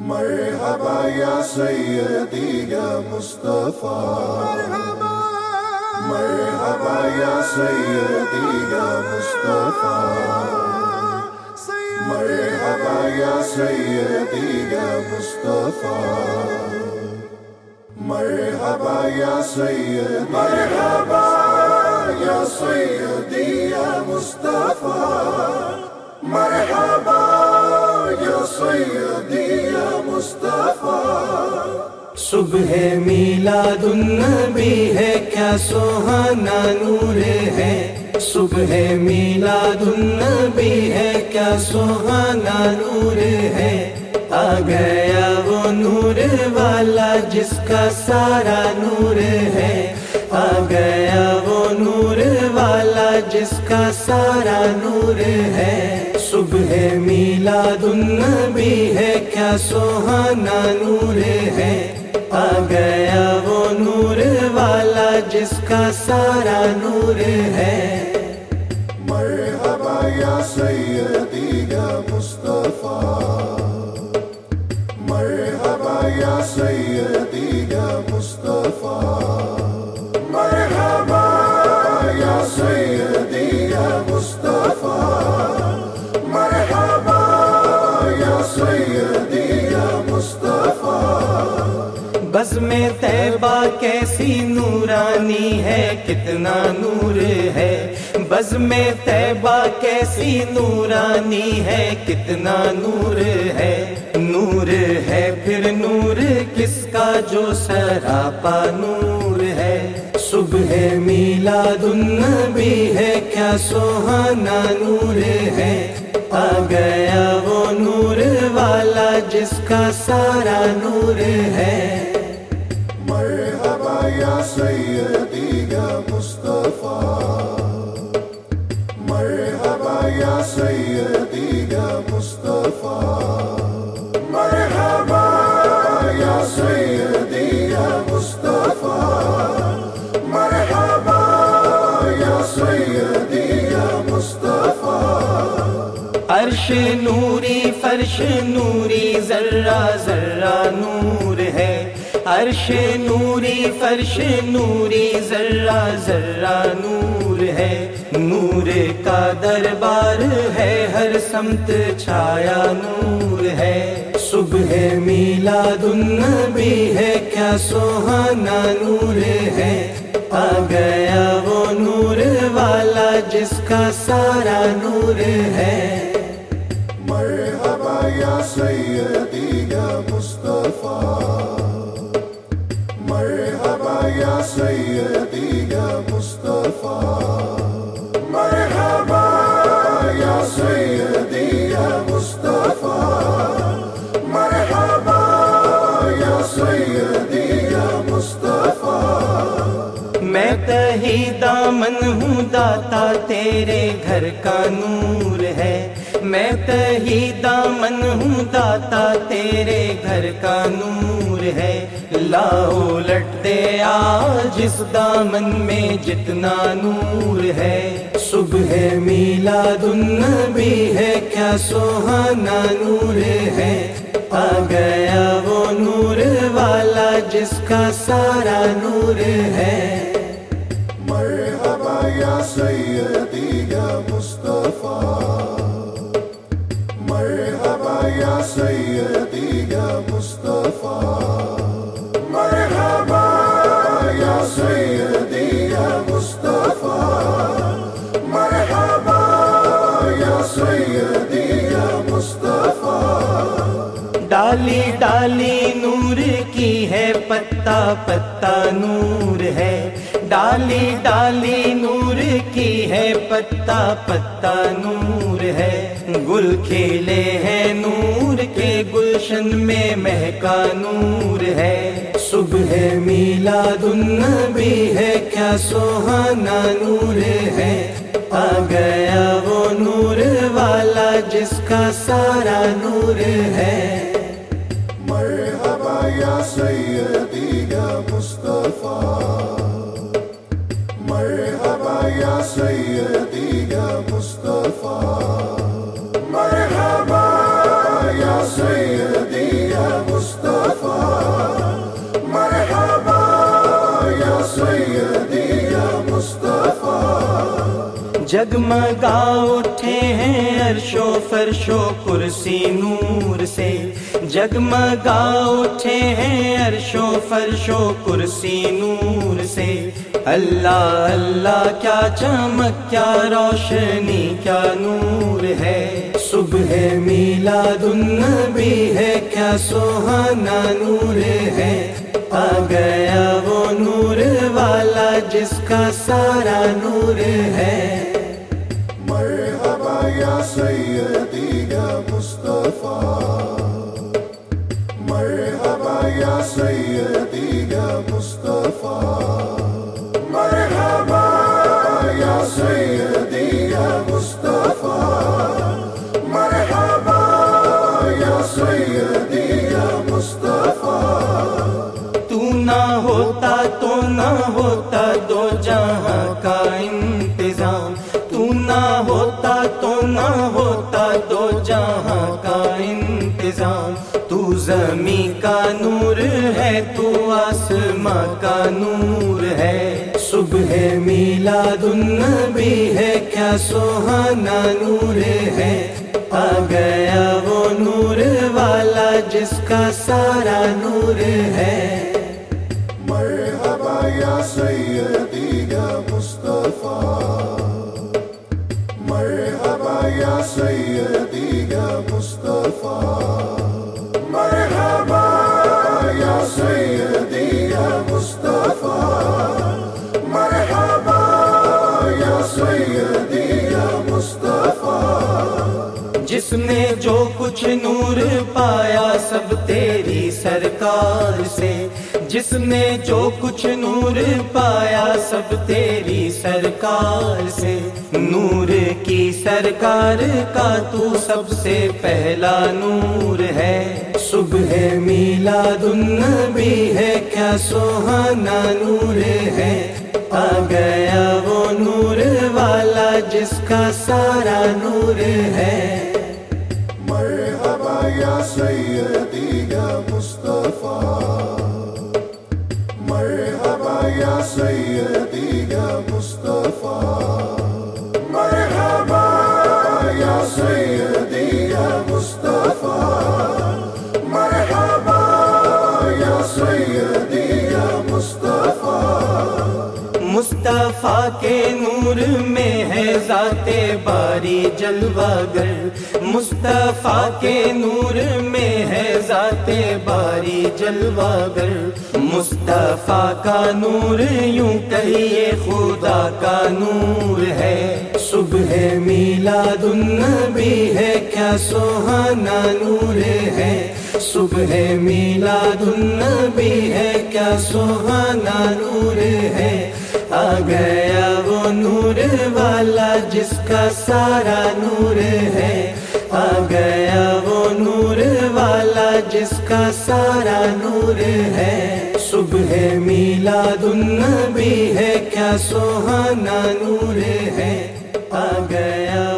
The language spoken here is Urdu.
مرحبا یا سیدی یا مصطفیٰ. مرحبا. یا سیدی یا مصطفیٰ. مرحبا یا سیدی یا مصطفیٰ. مرحبا یا سید مرحبا یا سیدی یا مصطفیٰ. مرحبا. یا سیدی یا مصطفیٰ صبح میلاد النبی ہے، کیا سوہانا نور ہے؟ صبح میلاد النبی ہے، کیا سوہانا نور ہے؟ آ گیا وہ نور والا جس کا سارا نور ہے۔ آ گیا وہ نور والا جس کا سارا نور ہے۔ صبح میلاد النبی ہے، کیا سوہانا نور ہے؟ آ گیا وہ نور والا جس کا سارا نور ہے۔ مرحبا یا سیدی یا مصطفیٰ۔ مرحبا یا سیدی کتنا نور ہے۔ بز میں طیبہ کیسی نورانی ہے۔ کتنا نور ہے۔ نور ہے۔ پھر نور کس کا جو سراپا نور ہے۔ صبح میلاد النبی ہے۔ کیا سوہانا نور ہے۔ آ گیا وہ نور والا جس کا سارا نور ہے۔ مرحبا یا سیدی یا مصطفیٰ، مرحبا یا سیدی یا مصطفیٰ، مرحبا یا سیدی یا مصطفیٰ، مرحبا یا سیدی یا مصطفیٰ۔ عرش نوری، فرش نوری، ذرہ ذرہ نور عرش نوری، فرش نوری، ذرہ ذرہ نور ہے۔ نور کا دربار ہے، ہر سمت چھایا نور ہے۔ صبح میلاد النبی ہے، کیا سوہانا نور ہے۔ آ گیا وہ نور والا جس کا سارا نور ہے۔ دامن ہوں داتا، تیرے گھر کا نور ہے۔ میں تہی دامن ہوں داتا، تیرے گھر کا نور ہے۔ لاؤ لٹ دے آج اس دامن میں جتنا نور ہے۔ صبح میلاد النبی ہے، کیا سوہانا نور ہے۔ آ گیا وہ نور والا جس کا سارا نور ہے۔ پتا پتا نور ہے۔ ڈالی ڈالی نور کی ہے، پتا پتا نور ہے۔ گل کھیلے ہیں نور کے گلشن میں، مہکا نور ہے۔ صبح میلاد النبی ہے، کیا سوہانا نور ہے۔ آ گیا وہ نور والا جس کا سارا نور ہے۔ یا سیدی یا جگمگا اٹھے ہیں عرش و فرش و کرسی نور سے۔ جگمگا اٹھے ہیں عرش و فرش و کرسی نور سے۔ اللہ اللہ، کیا چمک، کیا روشنی، کیا نور ہے۔ صبح میلاد النبی ہے، کیا سوہانا نور ہے۔ آ گیا وہ نور والا جس کا سارا نور ہے۔ مرحبا یا سیدی یا مصطفیٰ. مرحبا یا سیدی یا مصطفیٰ. مرحبا یا سیدی یا مصطفیٰ. تو نہ ہوتا تو نہ ہے تو آسماں کا نور ہے۔ صبح میلاد النبی ہے، کیا سوہانا نور ہے؟ آ گیا وہ نور والا جس کا سارا نور ہے۔ مرحبا یا سیدی یا مصطفیٰ۔ مرحبا یا سیدی یا مصطفیٰ۔ سیدی یا مصطفیٰ جس نے جو کچھ نور پایا سب تیری سرکار سے۔ جس نے جو کچھ نور پایا سب تیری سرکار سے۔ نور کی سرکار کا تو سب سے پہلا نور ہے۔ صبح میلاد النبی ہے، کیا سوہانا نور ہے۔ آ گیا وہ نور والا جس کا سارا نور ہے۔ مرحبا یا سیدی یا مصطفیٰ۔ ذات باری جلوہ گر مصطفیٰ کے نور میں ہے ذات باری جلوہ گر مصطفیٰ کا نور یوں کہیے، خدا کا نور ہے۔ صبح میلاد النبی ہے، کیا سوہانا نور ہے؟ صبح میلاد النبی ہے، کیا سوہانا نور ہے؟ آ گیا وہ نور والا جس کا سارا نور ہے۔ آ گیا وہ نور والا جس کا سارا نور ہے۔ صبح میلاد النبی ہے، کیا سوہانا نور ہے۔ آ گیا وہ